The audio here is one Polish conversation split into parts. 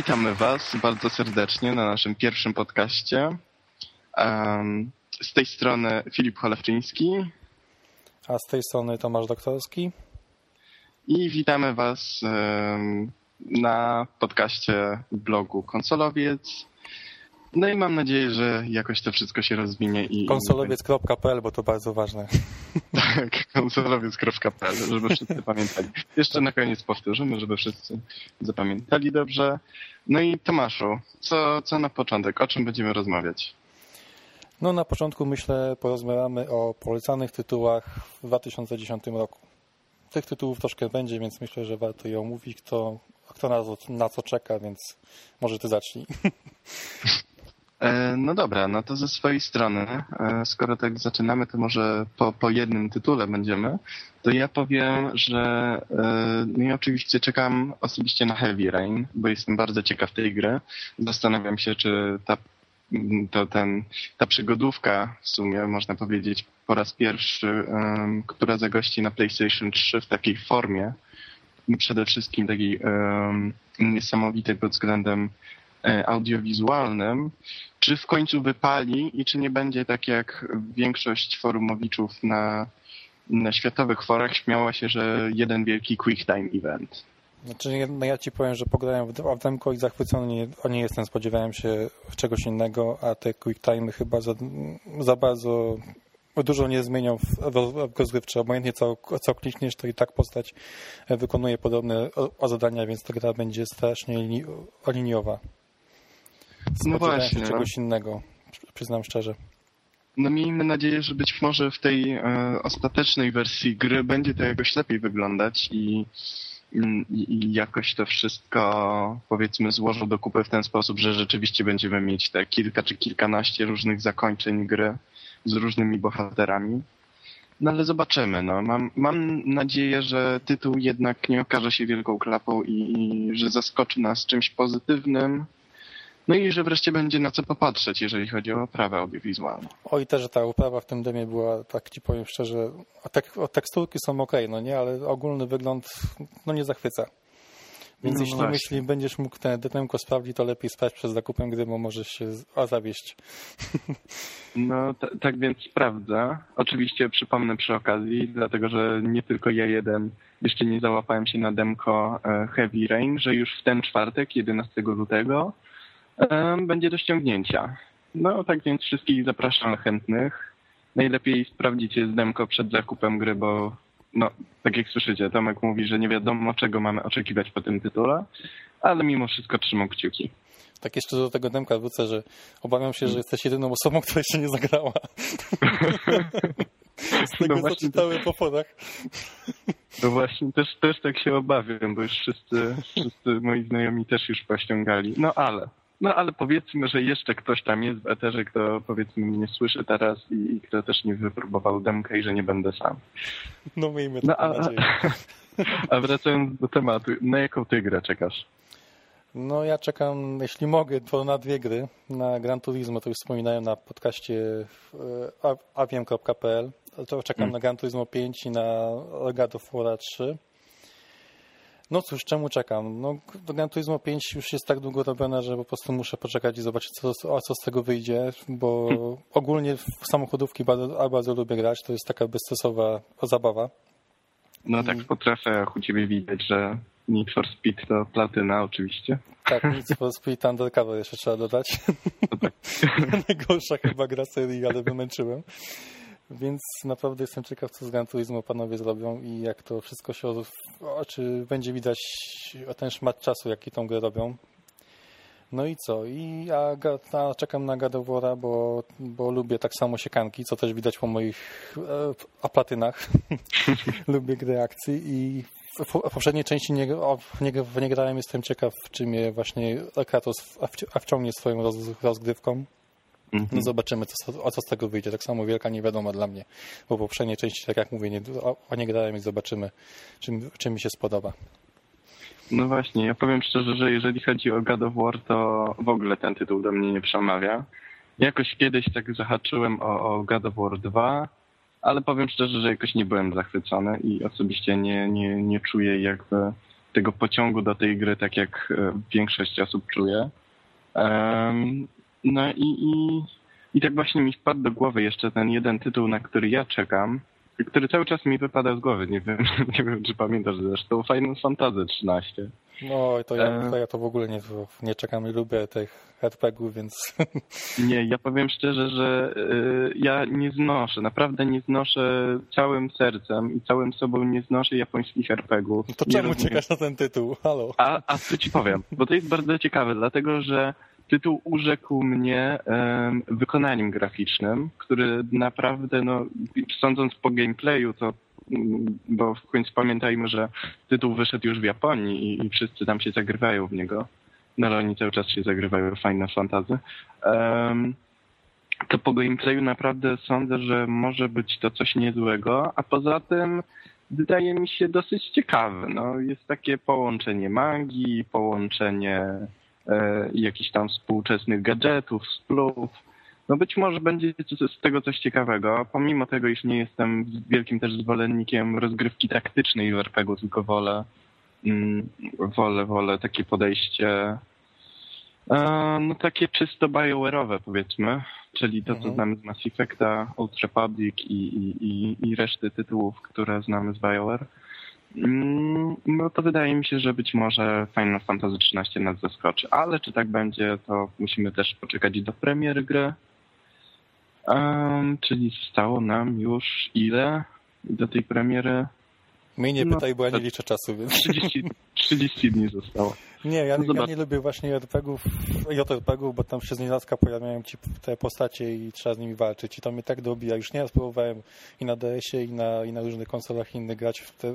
Witamy Was bardzo serdecznie na naszym pierwszym podcaście. Z tej strony Filip Cholewczyński. A z tej strony Tomasz Doktorski. I witamy Was na podcaście blogu Konsolowiec. No i mam nadzieję, że jakoś to wszystko się rozwinie. i Konsolowiec.pl, bo to bardzo ważne. Tak, konsolowiec.pl, żeby wszyscy pamiętali. Jeszcze na koniec powtórzymy, żeby wszyscy zapamiętali dobrze. No i Tomaszu, co, co na początek? O czym będziemy rozmawiać? No na początku myślę porozmawiamy o polecanych tytułach w 2010 roku. Tych tytułów troszkę będzie, więc myślę, że warto je omówić, kto, kto na, na co czeka, więc może ty zacznij. E, no dobra, no to ze swojej strony, e, skoro tak zaczynamy, to może po, po jednym tytule będziemy, to ja powiem, że e, no i oczywiście czekam osobiście na Heavy Rain, bo jestem bardzo ciekaw tej gry. Zastanawiam się, czy ta, to ten, ta przygodówka w sumie, można powiedzieć, po raz pierwszy, która zagości na PlayStation 3 w takiej formie, przede wszystkim takiej niesamowitej pod względem audiowizualnym, czy w końcu wypali i czy nie będzie tak jak większość forumowiczów na, na światowych forach śmiała się, że jeden wielki quick time event. Znaczy, no ja ci powiem, że pograłem w demko i zachwycony nie, nie jestem. Spodziewałem się czegoś innego, a te quick time chyba za, za bardzo dużo nie zmienią w, w rozgrywce. Obojętnie co, co klikniesz, to i tak postać wykonuje podobne zadania, więc ta gra będzie strasznie liniowa. No właśnie. czegoś no. innego, przyznam szczerze. No miejmy nadzieję, że być może w tej e, ostatecznej wersji gry będzie to jakoś lepiej wyglądać i, i, i jakoś to wszystko powiedzmy złożą do kupy w ten sposób, że rzeczywiście będziemy mieć te kilka czy kilkanaście różnych zakończeń gry z różnymi bohaterami. No ale zobaczymy. No. Mam, mam nadzieję, że tytuł jednak nie okaże się wielką klapą i, i że zaskoczy nas czymś pozytywnym, no i że wreszcie będzie na co popatrzeć, jeżeli chodzi o oprawę audiowizualną. Oj, też ta oprawa w tym demie była, tak ci powiem szczerze, tek, teksturki są ok, no nie, ale ogólny wygląd no nie zachwyca. Więc no jeśli, właśnie. jeśli będziesz mógł ten demko sprawdzić, to lepiej sprawdź przed zakupem gdy, bo możesz się zawieść. No tak więc sprawdzę. Oczywiście przypomnę przy okazji, dlatego że nie tylko ja jeden jeszcze nie załapałem się na demko e, Heavy Rain, że już w ten czwartek, 11 lutego, będzie do ściągnięcia. No tak więc wszystkich zapraszam chętnych. Najlepiej sprawdzicie z demko przed zakupem gry, bo no, tak jak słyszycie, Tomek mówi, że nie wiadomo czego mamy oczekiwać po tym tytule, ale mimo wszystko trzymam kciuki. Tak jeszcze do tego demka wrócę, że obawiam się, że jesteś jedyną osobą, która jeszcze nie zagrała. Z tego, no co po podach. No właśnie, też, też tak się obawiam, bo już wszyscy, wszyscy moi znajomi też już pościągali. No ale no ale powiedzmy, że jeszcze ktoś tam jest w eterze, kto powiedzmy mnie słyszy teraz i, i kto też nie wypróbował demka i że nie będę sam. No miejmy no, a, a wracając do tematu, na jaką ty grę czekasz? No ja czekam, jeśli mogę, to na dwie gry. Na Gran Turismo, to już wspominałem na podcaście aviem.pl. To czekam hmm. na Gran Turismo 5 i na God of War 3. No cóż, czemu czekam? No, Gran Turismo 5 już jest tak długo robione, że po prostu muszę poczekać i zobaczyć, co, co z tego wyjdzie, bo hmm. ogólnie w samochodówki bardzo, bardzo lubię grać, to jest taka bezstresowa zabawa. No I... tak po trafach u ciebie widać, że Need for Speed to platyna oczywiście. Tak, Need for Speed Undercover jeszcze trzeba dodać. No tak. Najgorsza chyba gra serii, ale wymęczyłem. Więc naprawdę jestem ciekaw, co z Gran Turismo panowie zrobią i jak to wszystko się, czy będzie widać ten szmat czasu, jaki tą grę robią. No i co? I ja, ja czekam na War, bo, bo lubię tak samo siekanki, co też widać po moich e, aplatynach. lubię gry akcji i w, w poprzedniej części nie, nie, nie grałem, jestem ciekaw, czy mnie właśnie Kratos wciągnie swoją roz, rozgrywką. Mm -hmm. No zobaczymy, co, o co z tego wyjdzie. Tak samo wielka niewiadoma dla mnie, bo po poprzedniej części, tak jak mówię, nie, o, o nie grałem i zobaczymy, czym, czym mi się spodoba. No właśnie, ja powiem szczerze, że jeżeli chodzi o God of War, to w ogóle ten tytuł do mnie nie przemawia. Jakoś kiedyś tak zahaczyłem o, o God of War 2, ale powiem szczerze, że jakoś nie byłem zachwycony i osobiście nie, nie, nie czuję jakby tego pociągu do tej gry, tak jak większość osób czuje. No i, i, i tak właśnie mi wpadł do głowy jeszcze ten jeden tytuł, na który ja czekam, który cały czas mi wypada z głowy. Nie wiem, nie wiem czy pamiętasz zresztą. Final Fantasy 13. No to ja, e. to ja to w ogóle nie, nie czekam i lubię tych RPG-ów, więc... Nie, ja powiem szczerze, że y, ja nie znoszę, naprawdę nie znoszę całym sercem i całym sobą nie znoszę japońskich RPG-ów. To czemu czekasz na ten tytuł? Halo. A, a co ci powiem, bo to jest bardzo ciekawe, dlatego że tytuł urzekł mnie um, wykonaniem graficznym, który naprawdę, no, sądząc po gameplayu, to mm, bo w końcu pamiętajmy, że tytuł wyszedł już w Japonii i, wszyscy tam się zagrywają w niego. No ale oni cały czas się zagrywają w Final. Um, to po gameplayu naprawdę sądzę, że może być to coś niezłego, a poza tym wydaje mi się dosyć ciekawe. No, jest takie połączenie magii, połączenie jakichś tam współczesnych gadżetów, splów. No być może będzie z tego coś ciekawego, pomimo tego, iż nie jestem wielkim też zwolennikiem rozgrywki taktycznej w RPG-u, tylko wolę, mm, wolę, wolę takie podejście e, no takie czysto BioWare'owe powiedzmy, czyli to, co mhm. znamy z Mass Effecta, Old Republic i, i, i, i reszty tytułów, które znamy z BioWare. Mm, no to wydaje mi się, że być może Final Fantasy XIII nas zaskoczy, ale czy tak będzie, to musimy też poczekać do premiery gry. Um, czyli zostało nam już ile do tej premiery? Mnie nie no, pytaj, bo ja nie liczę czasu, więc... 30, 30 dni zostało. Nie, ja, no ja nie lubię właśnie JRPG-ów, JRPG-ów, bo tam się z nienacka pojawiają ci te postacie i trzeba z nimi walczyć. I to mnie tak dobija. Już nie raz próbowałem i na DS-ie, i na, i na różnych konsolach innych grać w te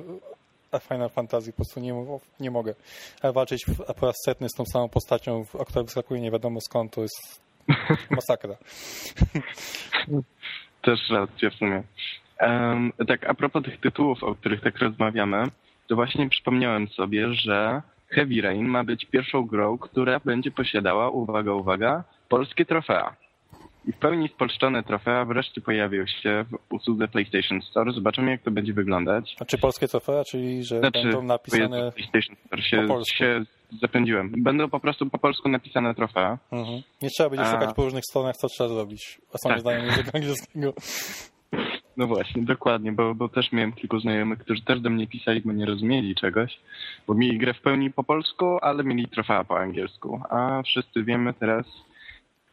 Final Fantasy po prostu nie, nie mogę. Walczyć po raz setny z tą samą postacią, o której wyskakuje nie wiadomo skąd, to jest masakra. Też racja w sumie. Um, tak, a propos tych tytułów, o których tak rozmawiamy, to właśnie przypomniałem sobie, że Heavy Rain ma być pierwszą grą, która będzie posiadała, uwaga, uwaga, polskie trofea i w pełni spolszczone trofea wreszcie pojawią się w usłudze PlayStation Store. Zobaczymy, jak to będzie wyglądać. A czy polskie trofea, czyli że znaczy, będą napisane PlayStation Store się, po polsku? się zapędziłem. Będą po prostu po polsku napisane trofea. Mhm. Nie trzeba będzie A... szukać po różnych stronach, co trzeba zrobić. A sam tak. znają języka angielskiego. No właśnie, dokładnie, bo, bo też miałem kilku znajomych, którzy też do mnie pisali, bo nie rozumieli czegoś, bo mieli grę w pełni po polsku, ale mieli trofea po angielsku. A wszyscy wiemy teraz,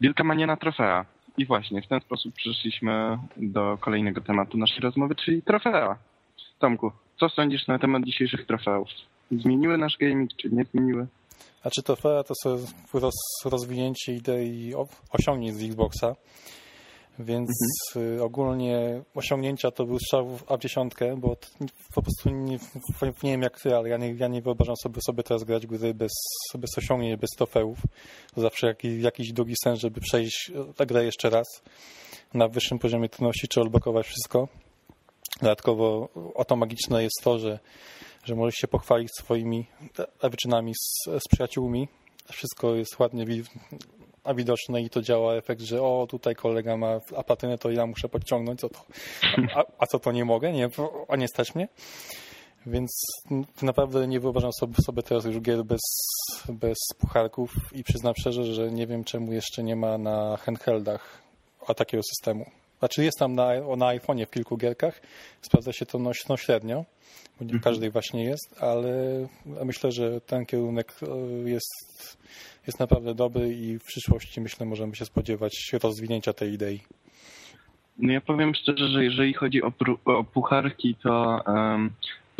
wielka mania na trofea. I właśnie w ten sposób przeszliśmy do kolejnego tematu naszej rozmowy, czyli trofea. Tomku, co sądzisz na temat dzisiejszych trofeów? Zmieniły nasz gaming, czy nie zmieniły? A czy trofea to są roz, rozwinięcie idei osiągnięć z Xboxa? Więc mhm. Y, ogólnie osiągnięcia to był strzał w A10, bo po prostu nie, nie wiem jak ty, ale ja nie, ja nie wyobrażam sobie, sobie teraz grać gry bez, bez osiągnięć, bez trofeów. Zawsze jakiś, jakiś drugi sens, żeby przejść tę grę jeszcze raz na wyższym poziomie trudności, czy odblokować wszystko. Dodatkowo o to magiczne jest to, że, że możesz się pochwalić swoimi wyczynami z, z przyjaciółmi. Wszystko jest ładnie a widoczne i to działa efekt, że o, tutaj kolega ma apatynę, to ja muszę podciągnąć, co to, a, a co to nie mogę, nie, a nie stać mnie. Więc naprawdę nie wyobrażam sobie, teraz już gier bez, bez pucharków i przyznam szczerze, że nie wiem czemu jeszcze nie ma na handheldach takiego systemu. Znaczy jest tam na, na iPhone'ie w kilku gierkach, sprawdza się to no, no średnio, bo nie w mhm. każdej właśnie jest, ale myślę, że ten kierunek e, jest jest naprawdę dobry i w przyszłości myślę możemy się spodziewać rozwinięcia tej idei. No ja powiem szczerze, że jeżeli chodzi o, o pucharki, to um,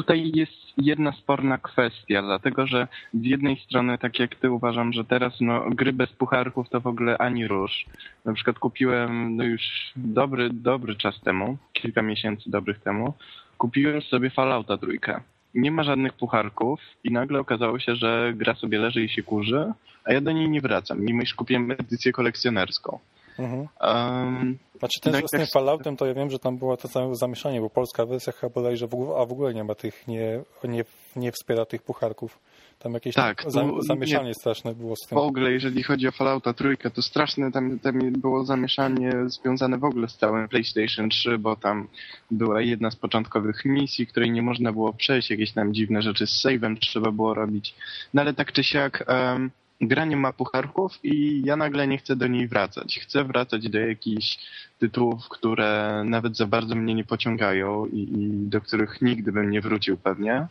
tutaj jest jedna sporna kwestia, dlatego że z jednej strony, tak jak ty uważam, że teraz no, gry bez pucharków to w ogóle ani rusz. Na przykład kupiłem no już dobry, dobry czas temu, kilka miesięcy dobrych temu, kupiłem sobie Fallouta trójkę nie ma żadnych pucharków i nagle okazało się, że gra sobie leży i się kurzy, a ja do niej nie wracam, mimo iż kupiłem edycję kolekcjonerską. Mhm. Um, znaczy ten no z tym Falloutem to ja wiem, że tam było to całe zamieszanie, bo polska wersja chyba bodajże w ogóle, a w ogóle nie ma tych, nie, nie, nie wspiera tych pucharków. Tam jakieś tak, zamieszanie nie, straszne było z tym. W ogóle, jeżeli chodzi o Fallouta trójkę, to straszne tam, tam było zamieszanie związane w ogóle z całym PlayStation 3, bo tam była jedna z początkowych misji, której nie można było przejść, jakieś tam dziwne rzeczy z save'em trzeba było robić. No ale tak czy siak... Um, gra nie ma pucharków i ja nagle nie chcę do niej wracać. Chcę wracać do jakichś tytułów, które nawet za bardzo mnie nie pociągają i, i, do których nigdy bym nie wrócił pewnie,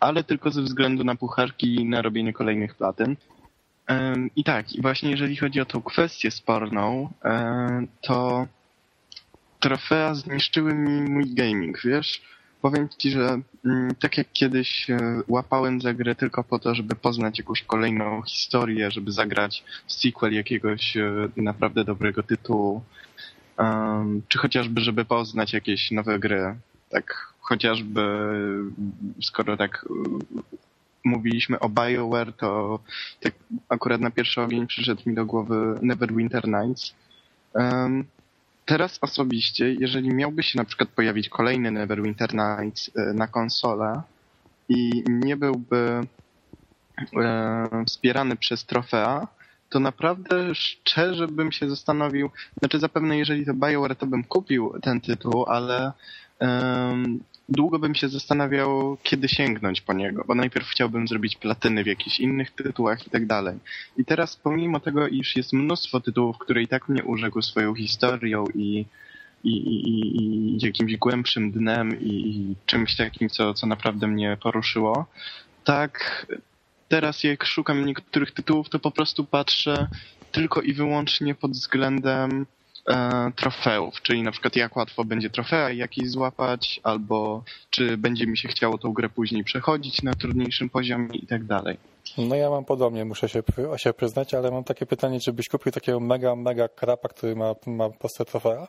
ale tylko ze względu na pucharki i na robienie kolejnych platyn. I tak, właśnie jeżeli chodzi o tą kwestię sporną, to trofea zniszczyły mi mój gaming, wiesz? Powiem ci, że mm, tak jak kiedyś e, łapałem za grę tylko po to, żeby poznać jakąś kolejną historię, żeby zagrać sequel jakiegoś e, naprawdę dobrego tytułu, czy chociażby, żeby poznać jakieś nowe gry, tak chociażby skoro tak e, mówiliśmy o BioWare, to tak akurat na pierwszy ogień przyszedł mi do głowy Neverwinter Nights. Teraz osobiście, jeżeli miałby się na przykład pojawić kolejny Neverwinter Nights e, na konsolę i nie byłby e, wspierany przez trofea, to naprawdę szczerze bym się zastanowił, znaczy zapewne jeżeli to BioWare, to bym kupił ten tytuł, ale długo bym się zastanawiał, kiedy sięgnąć po niego, bo najpierw chciałbym zrobić platyny w jakichś innych tytułach i tak dalej. I teraz pomimo tego, iż jest mnóstwo tytułów, które i tak mnie urzekły swoją historią i, i, i, i jakimś głębszym dnem i, i czymś takim, co, co naprawdę mnie poruszyło, tak teraz jak szukam niektórych tytułów, to po prostu patrzę tylko i wyłącznie pod względem e, trofeów, czyli na przykład jak łatwo będzie trofea jakieś złapać, albo czy będzie mi się chciało tą grę później przechodzić na trudniejszym poziomie i tak dalej. No ja mam podobnie, muszę się, się przyznać, ale mam takie pytanie, czy byś kupił takiego mega, mega krapa, który ma, ma postę trofea?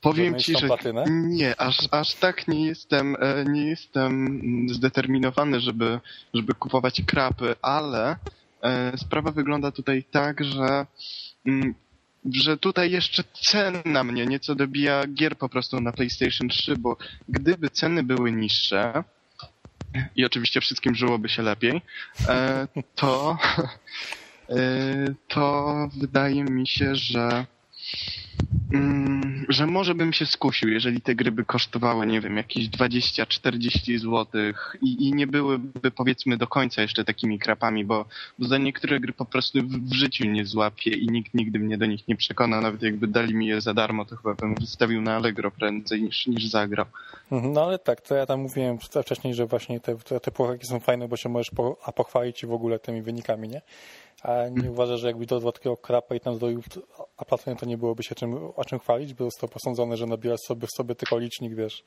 Powiem ci, że nie, aż, aż tak nie jestem, e, nie jestem zdeterminowany, żeby, żeby kupować krapy, ale e, sprawa wygląda tutaj tak, że mm, że tutaj jeszcze cena mnie nieco dobija gier po prostu na PlayStation 3, bo gdyby ceny były niższe i oczywiście wszystkim żyłoby się lepiej, e, to to wydaje mi się, że że może bym się skusił, jeżeli te gry by kosztowały, nie wiem, jakieś 20-40 zł i, i nie byłyby powiedzmy do końca jeszcze takimi krapami, bo, za niektóre gry po prostu w, w życiu nie złapię i nikt nigdy mnie do nich nie przekona. Nawet jakby dali mi je za darmo, to chyba bym wystawił na Allegro prędzej niż, niż zagrał. Mhm, no ale tak, to ja tam mówiłem wcześniej, że właśnie te, te, te są fajne, bo się możesz po, a pochwalić w ogóle tymi wynikami, nie? A nie uważasz, że jakby do takiego krapa i tam zrobił apartament, to nie byłoby się czym, o czym chwalić? By został posądzony, że nabierasz sobie w sobie tylko licznik, wiesz,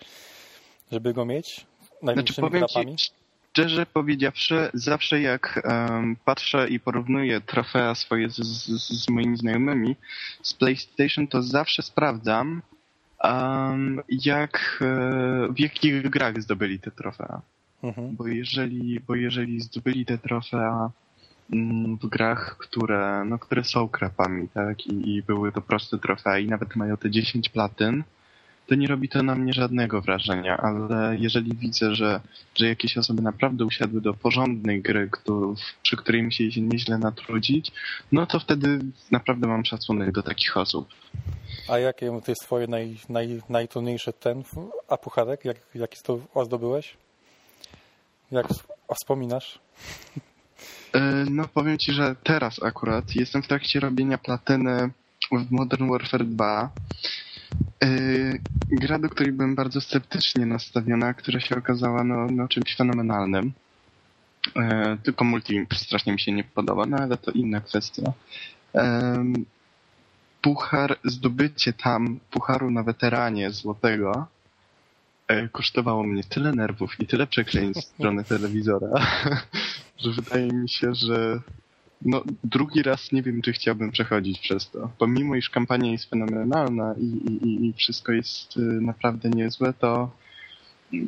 żeby go mieć? Największymi znaczy, krapami? Ci, szczerze powiedziawszy, zawsze jak um, patrzę i porównuję trofea swoje z, z, z, moimi znajomymi z PlayStation, to zawsze sprawdzam, um, jak, e, w jakich grach zdobyli te trofea. Mhm. Bo, jeżeli, bo jeżeli zdobyli te trofea w grach, które, no, które są krapami, tak? I, I były to proste trofei, nawet mają te 10 platyn, to nie robi to na mnie żadnego wrażenia, ale jeżeli widzę, że, że jakieś osoby naprawdę usiadły do porządnej gry, przy której musieli się nieźle natrudzić, no to wtedy naprawdę mam szacunek do takich osób. A jakie to jest twoje naj, naj, najtrudniejsze ten, a pucharek? Jak, jaki to zdobyłeś? Jak wspominasz? E, no powiem ci, że teraz akurat jestem w trakcie robienia platyny w Modern Warfare 2. E, gra, do której byłem bardzo sceptycznie nastawiona, która się okazała no, no czymś fenomenalnym. E, tylko multi strasznie mi się nie podoba, no ale to inna kwestia. Puchar, zdobycie tam pucharu na weteranie złotego kosztowało mnie tyle nerwów i tyle przekleństw strony telewizora, że wydaje mi się, że no, drugi raz nie wiem, czy chciałbym przechodzić przez to. Pomimo, iż kampania jest fenomenalna i, i, i wszystko jest y, naprawdę niezłe, to,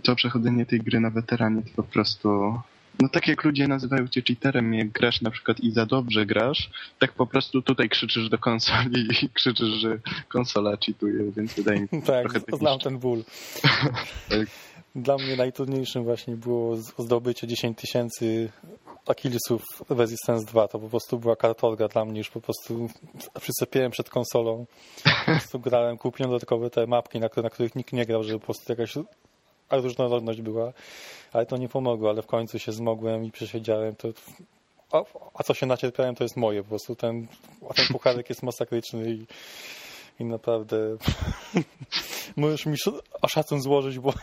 to przechodzenie tej gry na weteranie to po prostu no tak jak ludzie nazywają cię cheaterem, jak grasz na przykład i za dobrze grasz, tak po prostu tutaj krzyczysz do konsoli i krzyczysz, że konsola cheatuje, więc wydaje mi się Tak, znam ten ból. tak. Dla mnie najtrudniejszym właśnie było zdobycie 10 tysięcy Achillesów Resistance 2. To po prostu była kartorga dla mnie, już po prostu przyczepiłem przed konsolą. Po prostu grałem, kupiłem dodatkowe te mapki, na, na których nikt nie grał, żeby po prostu jakaś różnorodność była, ale to nie pomogło, ale w końcu się zmogłem i przesiedziałem. To, a, a co się nacierpiałem, to jest moje. Po prostu ten, a ten pucharek jest masakryczny i, i naprawdę możesz mi szacun złożyć, bo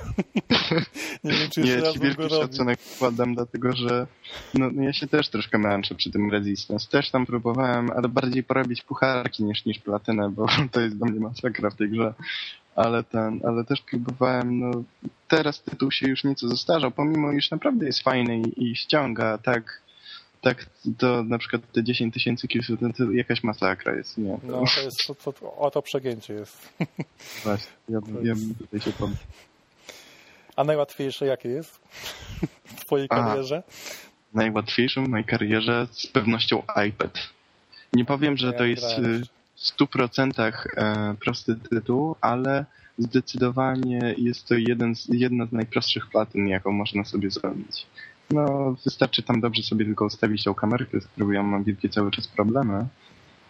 nie wiem, czy jeszcze raz ci wielki szacunek wkładam, dlatego że no, no, ja się też troszkę męczę przy tym Resistance. Też tam próbowałem, ale bardziej porobić pucharki niż, niż platynę, bo to jest dla mnie masakra w tej grze ale ten, ale też próbowałem, no teraz tytuł się już nieco zestarzał, pomimo iż naprawdę jest fajny i, i ściąga, tak, tak to na przykład te 10 tysięcy kilsów, to, to jakaś masakra jest, nie? No to jest, to, to, o to przegięcie jest. Właśnie, ja, ja bym tutaj się pomyślał. A najłatwiejsze jakie jest w twojej karierze? A, najłatwiejszym w mojej karierze z pewnością iPad. Nie powiem, że to jest 100% e, prosty tytuł, ale zdecydowanie jest to jeden z, jedna z najprostszych platyn, jaką można sobie zrobić. No, wystarczy tam dobrze sobie tylko ustawić tą kamerkę, z którą ja mam wielkie cały czas problemy.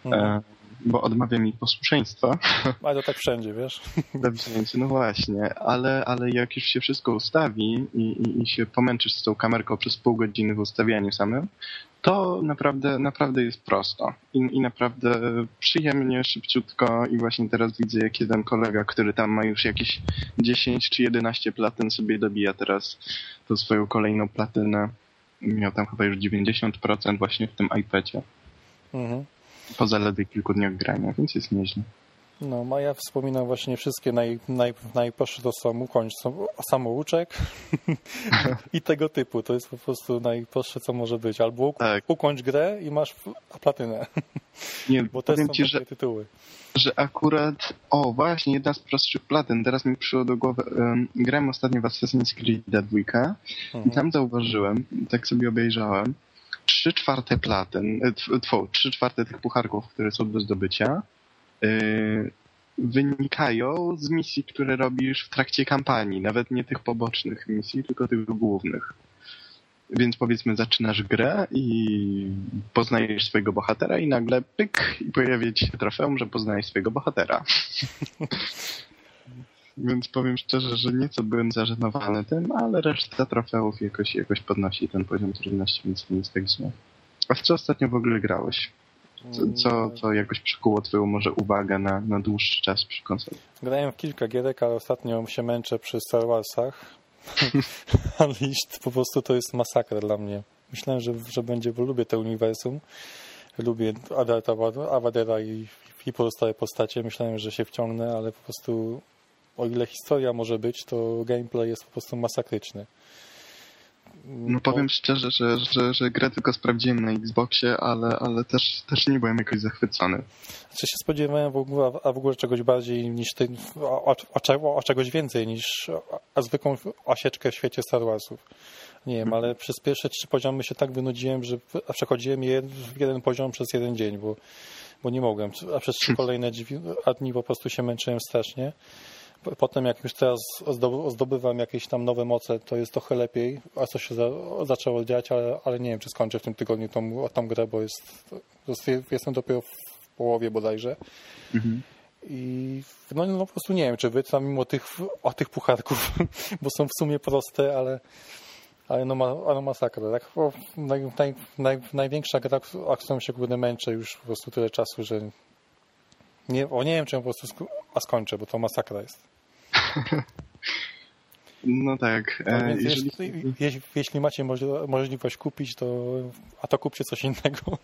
Mhm. E, bo odmawia mi posłuszeństwa. Ale to tak wszędzie, wiesz? no właśnie, ale, ale jak już się wszystko ustawi i, i, i się pomęczysz z tą kamerką przez pół godziny w ustawianiu samym, to naprawdę, naprawdę jest prosto I, i naprawdę przyjemnie, szybciutko i właśnie teraz widzę, jak jeden kolega, który tam ma już jakieś 10 czy 11 platyn sobie dobija teraz tą swoją kolejną platynę. Miał tam chyba już 90% właśnie w tym iPadzie. Mhm po zaledwie kilku dniach grania, więc jest nieźle. No, Maja wspomina właśnie wszystkie naj, naj, najprostsze to są ukończ samouczek i tego typu. To jest po prostu najprostsze, co może być. Albo tak. ukończ grę i masz platynę. Nie, Bo to są ci, że, tytuły. Że akurat, o właśnie, jedna z prostszych platyn, teraz mi przyszło do głowy, um, grałem ostatnio w Assassin's Creed 2 mhm. i tam zauważyłem, tak sobie obejrzałem, trzy czwarte platyn, e, trzy czwarte tych pucharków, które są do zdobycia, wynikają z misji, które robisz w trakcie kampanii, nawet nie tych pobocznych misji, tylko tych głównych. Więc powiedzmy, zaczynasz grę i poznajesz swojego bohatera i nagle pyk i pojawia ci się trofeum, że poznajesz swojego bohatera. Więc powiem szczerze, że nieco byłem zażenowany tym, ale reszta trofeów jakoś, jakoś podnosi ten poziom trudności, więc nie jest tak źle. A w co ostatnio w ogóle grałeś? Co, co, co jakoś przykuło twoją może uwagę na, na dłuższy czas przy konsoli? Grałem w kilka gierek, ale ostatnio się męczę przy Star Warsach. Unleashed po prostu to jest masakra dla mnie. Myślałem, że, że będzie, bo lubię to uniwersum. Lubię Awadera i, i pozostałe postacie. Myślałem, że się wciągnę, ale po prostu o ile historia może być, to gameplay jest po prostu masakryczny. No powiem szczerze, że, że, że grę tylko sprawdziłem na Xboxie, ale, ale też, też nie byłem jakoś zachwycony. Czy się spodziewałem w ogóle, a w ogóle czegoś bardziej niż ty, o, o, o czegoś więcej niż a zwykłą osieczkę w świecie Star Warsów. Nie wiem, ale przez pierwsze trzy poziomy się tak wynudziłem, że przechodziłem je, jeden poziom przez jeden dzień, bo, bo nie mogłem. A przez trzy kolejne dni po prostu się męczyłem strasznie. Potem jak już teraz zdobywam jakieś tam nowe moce, to jest trochę lepiej, a co się za, zaczęło dziać, ale, ale nie wiem, czy skończę w tym tygodniu tą, tą grę, bo jest, jestem dopiero w połowie bodajże. Mhm. I no, no po prostu nie wiem, czy wytrwam mimo tych, o tych pucharków, bo są w sumie proste, ale, ale no, ma, no masakra. Tak? Naj, naj, naj, największa gra, a którą się kurde męczę już po prostu tyle czasu, że nie, o nie wiem, czy po prostu a skończę, bo to masakra jest. No tak. No, e, jeżeli... Jeśli, jeśli, macie możliwość kupić, to a to kupcie coś innego.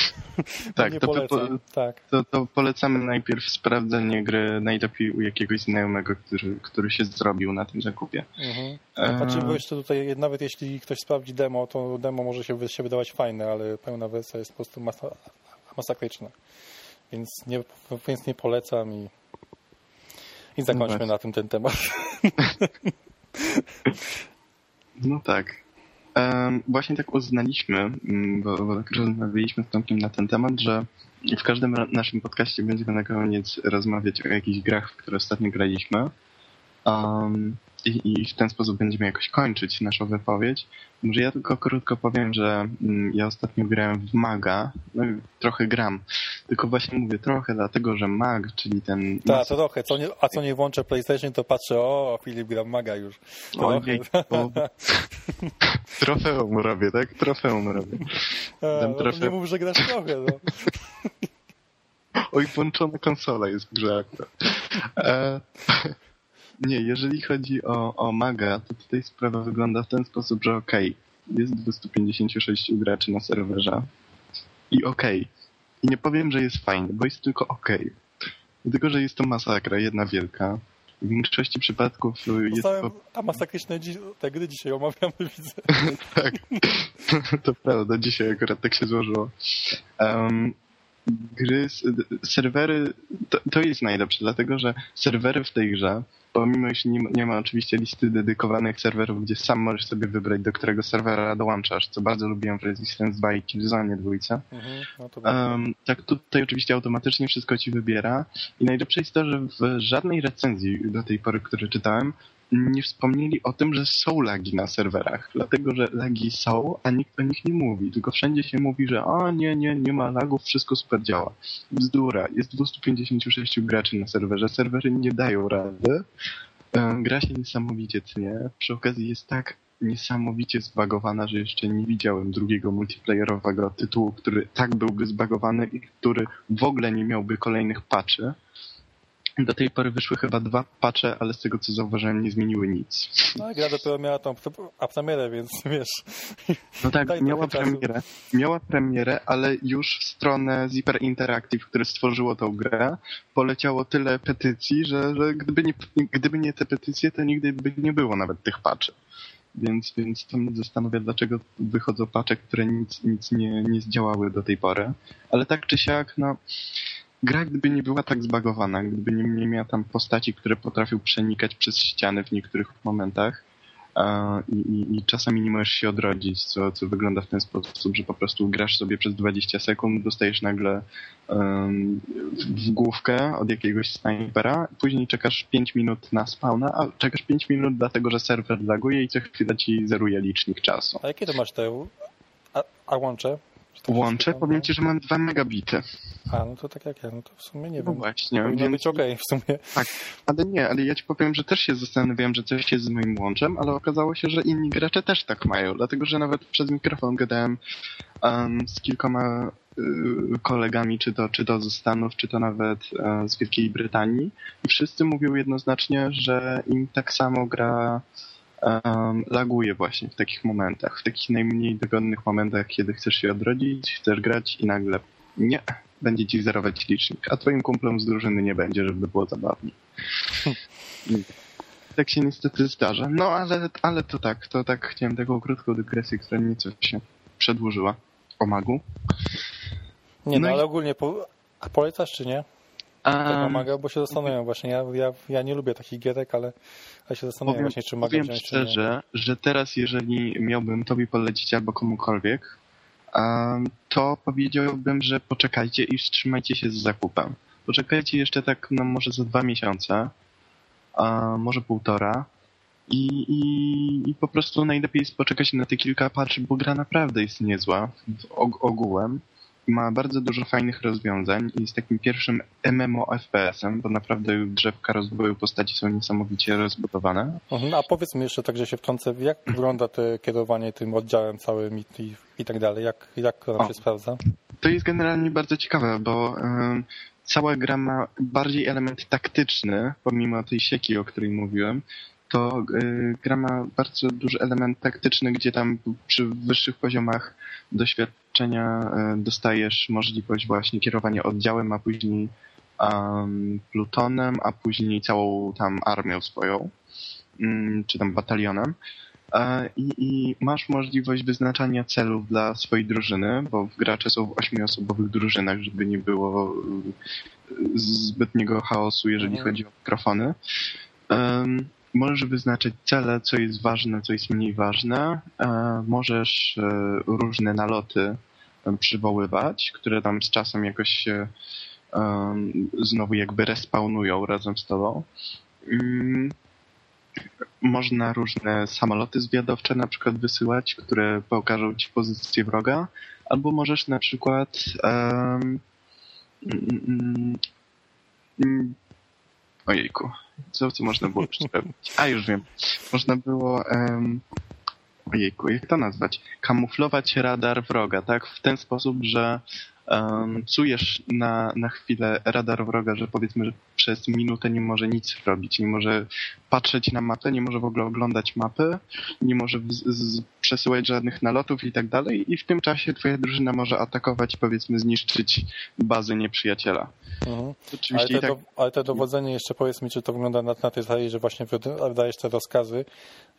tak, to. Po, tak. To, to, polecamy najpierw sprawdzenie gry najlepiej u jakiegoś znajomego, który, który się zrobił na tym zakupie. Mhm. Znaczy, bo jeszcze tutaj, nawet jeśli ktoś sprawdzi demo, to demo może się, się wydawać fajne, ale pełna wersja jest po prostu masa, masakryczna. Więc nie, więc nie polecam i, i zakończmy no na tym ten temat. No tak. Właśnie tak uznaliśmy, mm, bo, bo tak rozmawialiśmy z Tomkiem na ten temat, że w każdym naszym podcaście będziemy na koniec rozmawiać o jakichś grach, w które ostatnio graliśmy. Um, i, i, w ten sposób będziemy jakoś kończyć naszą wypowiedź. Może ja tylko krótko powiem, że mm, ja ostatnio grałem w Maga, no trochę gram, tylko właśnie mówię trochę, dlatego że Mag, czyli ten... Tak, to trochę, co nie, a co nie włączę PlayStation, to patrzę, o, Filip gra Maga już. Ojej, o, trofeum robię, tak? Trofeum robię. A, no. Nie mów, że grasz trochę, no. Oj, włączona konsola jest w grze e, nie, jeżeli chodzi o, o Maga, to tutaj sprawa wygląda w ten sposób, że okej, okay, jest 256 graczy na serwerze i okej. Okay. I nie powiem, że jest fajnie, bo jest tylko okej. Okay. Dlatego, że jest to masakra, jedna wielka. W większości przypadków jest to... A masakryczne dzi te gry dzisiaj omawiamy, widzę. tak, to prawda, dzisiaj akurat tak się złożyło. Um, gry, serwery, to, to jest najlepsze, dlatego że serwery w tej grze pomimo iż nie, nie, ma oczywiście listy dedykowanych serwerów, gdzie sam możesz sobie wybrać, do którego serwera dołączasz, co bardzo lubiłem w Resistance 2 i Killzone 2. Mhm, no um, tak tutaj oczywiście automatycznie wszystko ci wybiera i najlepsze jest to, że w żadnej recenzji do tej pory, które czytałem, nie wspomnieli o tym, że są lagi na serwerach, dlatego że lagi są, a nikt o nich nie mówi, tylko wszędzie się mówi, że o nie, nie, nie ma lagów, wszystko super działa. Bzdura, jest 256 graczy na serwerze, serwery nie dają rady, e, gra się niesamowicie tnie, przy okazji jest tak niesamowicie zbagowana, że jeszcze nie widziałem drugiego multiplayerowego tytułu, który tak byłby zbagowany i który w ogóle nie miałby kolejnych patchy. Do tej pory wyszły chyba dwa patche, ale z tego co zauważyłem nie zmieniły nic. No gra dopiero miała tą premierę, więc wiesz. No tak, miała premierę, miała premierę, ale już w stronę Zipper Interactive, które stworzyło tą grę, poleciało tyle petycji, że, że gdyby, nie, gdyby nie te petycje, to nigdy by nie było nawet tych patchy. Więc, więc to mnie zastanawia, dlaczego wychodzą patche, które nic, nic nie, nie zdziałały do tej pory. Ale tak czy siak, no gra gdyby nie była tak zbagowana, gdyby nie, nie miała tam postaci, które potrafią przenikać przez ściany w niektórych momentach i, i, i, czasami nie możesz się odrodzić, co, co wygląda w ten sposób, że po prostu grasz sobie przez 20 sekund, dostajesz nagle um, w główkę od jakiegoś snajpera, później czekasz 5 minut na spawna, a czekasz 5 minut dlatego, że serwer laguje i co chwila ci zeruje licznik czasu. A jakie to masz te a, a łącze? Łączę, powiem ci, że mam 2 megabity. A, no to tak jak ja, no to w sumie nie no wiem. właśnie. Powinno więc... być okej okay w sumie. Tak, ale nie, ale ja ci powiem, że też się zastanawiałem, że coś jest z moim łączem, ale okazało się, że inni gracze też tak mają, dlatego, że nawet przez mikrofon gadałem um, z kilkoma y, kolegami, czy to, czy to ze Stanów, czy to nawet y, z Wielkiej Brytanii i wszyscy mówią jednoznacznie, że im tak samo gra um, laguje właśnie w takich momentach, w takich najmniej dogodnych momentach, kiedy chcesz się odrodzić, chcesz grać i nagle nie, będzie ci zerować licznik, a twoim kumplom z drużyny nie będzie, żeby było zabawnie. tak się niestety zdarza. No ale, ale to tak, to tak chciałem taką krótką dygresję, która nieco się przedłużyła o magu. Nie no, no ale i... ogólnie po... A polecasz czy nie? Tak pomaga, bo się zastanawiam właśnie. Ja, ja, ja nie lubię takich gierek, ale, ale się zastanawiam powiem, właśnie, czy mogę powiem wziąć, szczerze, że teraz jeżeli miałbym tobie polecić albo komukolwiek, to powiedziałbym, że poczekajcie i wstrzymajcie się z zakupem. Poczekajcie jeszcze tak, no może za dwa miesiące, a może półtora i, i, i po prostu najlepiej jest poczekać na te kilka patrzy, bo gra naprawdę jest niezła ogółem ma bardzo dużo fajnych rozwiązań i jest takim pierwszym MMO FPS-em, bo naprawdę drzewka rozwoju postaci są niesamowicie rozbudowane. Mhm, a powiedz mi jeszcze tak, że się wtrącę, jak wygląda to kierowanie tym oddziałem całym i, i, i tak dalej? Jak, jak to się sprawdza? To jest generalnie bardzo ciekawe, bo cała gra ma bardziej element taktyczny, pomimo tej sieki, o której mówiłem, to y, gra ma bardzo duży element taktyczny, gdzie tam przy wyższych poziomach doświadczenia y, dostajesz możliwość właśnie kierowania oddziałem, a później um, plutonem, a później całą tam armią swoją, um, czy tam batalionem. E, I, I, masz możliwość wyznaczania celów dla swojej drużyny, bo gracze są w ośmioosobowych drużynach, żeby nie było y, zbytniego chaosu, jeżeli mhm. chodzi o mikrofony. Um, możesz wyznaczyć cele, co jest ważne, co jest mniej ważne. Możesz różne naloty przywoływać, które tam z czasem jakoś się znowu jakby respawnują razem z tobą. Mm, można różne samoloty zwiadowcze na przykład wysyłać, które pokażą ci pozycję wroga, albo możesz na przykład um, ojejku, co, co można było robić? A, już wiem. Można było um, ojejku, jak to nazwać? Kamuflować radar wroga, tak? W ten sposób, że um, czujesz na, na chwilę radar wroga, że powiedzmy, że przez minutę nie może nic robić, nie może patrzeć na mapę, nie może w ogóle oglądać mapy, nie może z, z, przesyłać żadnych nalotów i tak dalej i w tym czasie twoja drużyna może atakować, powiedzmy zniszczyć bazę nieprzyjaciela. Mhm. Oczywiście ale, te tak... do, ale to dowodzenie jeszcze powiedz mi, czy to wygląda na, na tej zasadzie, że właśnie wydajesz te rozkazy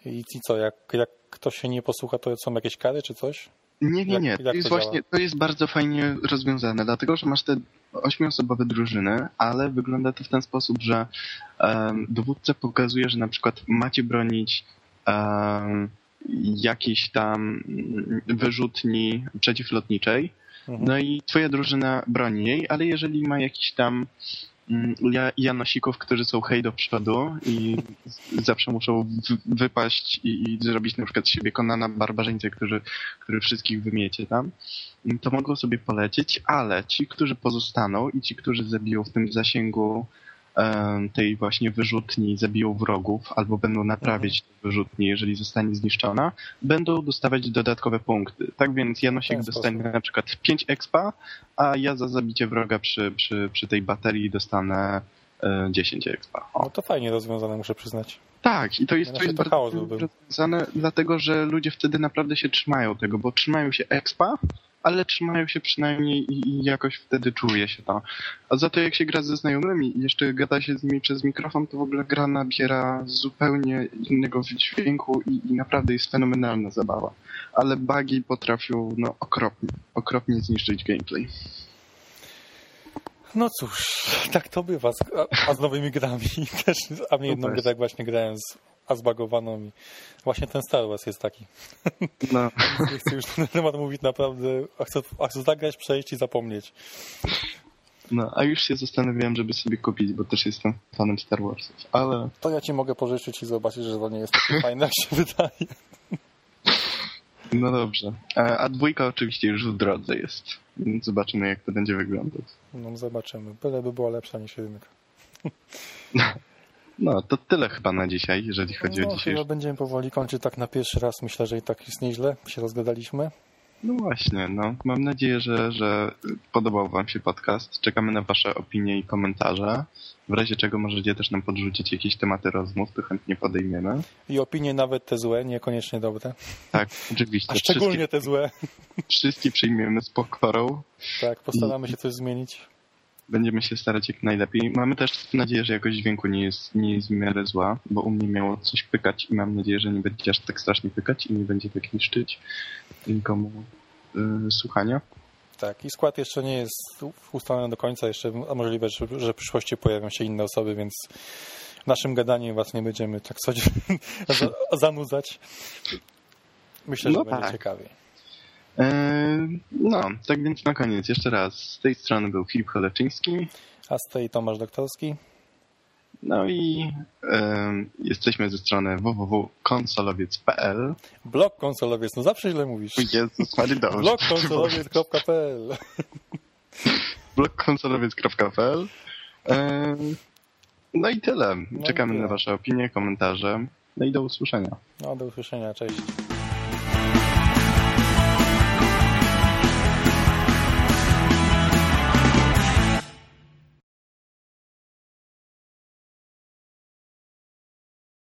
i, i co, jak, jak ktoś się nie posłucha, to są jakieś kary czy coś? Nie, nie, nie. Jak, to jest to właśnie, to jest bardzo fajnie rozwiązane, dlatego że masz te ośmioosobowe drużyny, ale wygląda to w ten sposób, że um, dowódca pokazuje, że na przykład macie bronić um, jakiejś tam wyrzutni przeciwlotniczej, mhm. no i twoja drużyna broni jej, ale jeżeli ma jakiś tam Mm, Janosików, którzy są hej do przodu i zawsze muszą wypaść i, i zrobić na przykład z siebie Konana barbarzyńcę, który, który wszystkich wymiecie tam, mm, to mogą sobie polecieć, ale ci, którzy pozostaną i ci, którzy zabiją w tym zasięgu tej właśnie wyrzutni zabiją wrogów albo będą naprawiać mhm. wyrzutnię, jeżeli zostanie zniszczona, będą dostawać dodatkowe punkty. Tak więc Janosik dostanie na przykład 5 expa, a ja za zabicie wroga przy, przy, przy tej baterii dostanę 10 e, expa. O. No to fajnie rozwiązane, muszę przyznać. Tak, i to jest, to jest bardzo rozwiązane, dlatego że ludzie wtedy naprawdę się trzymają tego, bo trzymają się expa, ale trzymają się przynajmniej i, jakoś wtedy czuje się to. A za to jak się gra ze znajomymi i jeszcze gada się z nimi przez mikrofon, to w ogóle gra nabiera zupełnie innego dźwięku i, i naprawdę jest fenomenalna zabawa. Ale bugi potrafią no okropnie, okropnie zniszczyć gameplay. No cóż, tak to bywa, a, a z nowymi grami też, a mnie jedną grę tak właśnie grałem z a zbagowaną i właśnie ten Star Wars jest taki. No. Nie chcę już na ten temat mówić naprawdę, a chcę, a chcę zagrać, przejść i zapomnieć. No, a już się zastanawiałem, żeby sobie kupić, bo też jestem fanem Star Warsów, ale... To ja ci mogę pożyczyć i zobaczyć, że to nie jest takie fajne, jak się wydaje. No dobrze. A, a dwójka oczywiście już w drodze jest. Zobaczymy, jak to będzie wyglądać. No, zobaczymy. Byle by była lepsza niż jedynka. No, to tyle chyba na dzisiaj, jeżeli chodzi no, o dzisiaj. Chyba będziemy powoli kończyć tak na pierwszy raz. Myślę, że i tak jest nieźle. Się rozgadaliśmy. No właśnie, no. Mam nadzieję, że, że podobał Wam się podcast. Czekamy na Wasze opinie i komentarze. W razie czego możecie też nam podrzucić jakieś tematy rozmów, to chętnie podejmiemy. I opinie nawet te złe, niekoniecznie dobre. Tak, oczywiście. A szczególnie te złe. Wszystkie przyjmiemy z pokorą. Tak, postaramy I... się coś zmienić będziemy się starać jak najlepiej. Mamy też nadzieję, że jakość dźwięku nie jest, nie jest w miarę zła, bo u mnie miało coś pykać i mam nadzieję, że nie będzie aż tak strasznie pykać i nie będzie tak niszczyć nikomu yy, słuchania. Tak, i skład jeszcze nie jest ustalony do końca, jeszcze możliwe, że, że w przyszłości pojawią się inne osoby, więc naszym gadaniem was nie będziemy tak coś zanudzać. Myślę, że no będzie tak. ciekawiej. No, tak więc na koniec jeszcze raz. Z tej strony był Filip Choleczyński. A z tej Tomasz Doktorski. No i jesteśmy ze strony www.konsolowiec.pl Blog konsolowiec, no zawsze źle mówisz. Jezus, Mary, dobrze. Blog konsolowiec.pl Blog konsolowiec.pl No i tyle. No Czekamy na wasze opinie, komentarze. No i do usłyszenia. No, do usłyszenia. Cześć.